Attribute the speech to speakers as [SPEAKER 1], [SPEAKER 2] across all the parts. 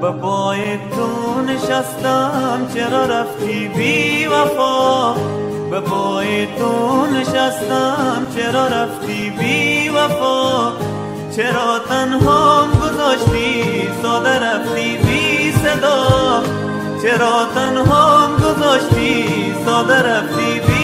[SPEAKER 1] به پای تو نشستم چرا رفتی بی وفا؟ به پای تو نشستم چرا رفتی بی وفا؟ چرا تنها گذاشتی ساده رفتی بی صدا؟ چرا تنها گذاشتی ساده رفتی بی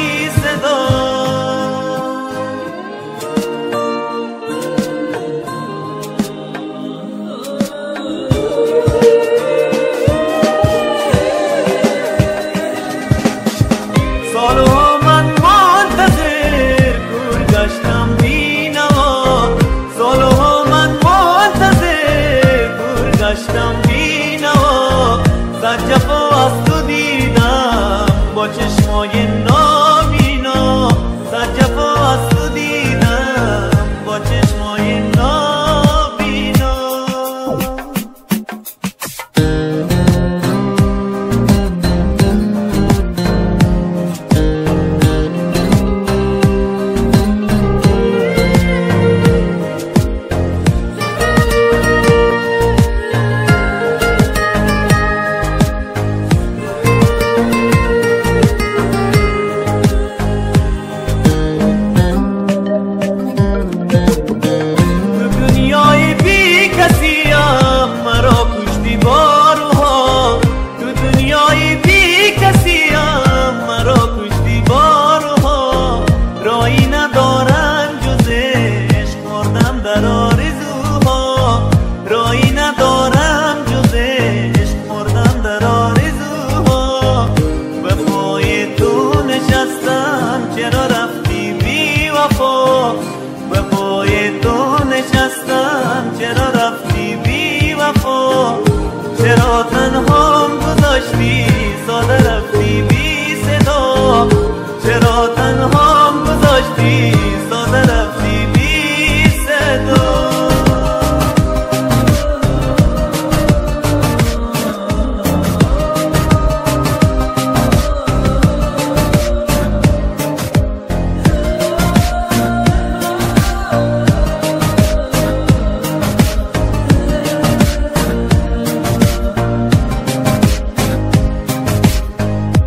[SPEAKER 1] گشتم بینوا زد جفا از تو دیدم با چشمای چرا تنها گذاشتی ساده رفتی بی صدا؟ چرا تنها گذاشتی؟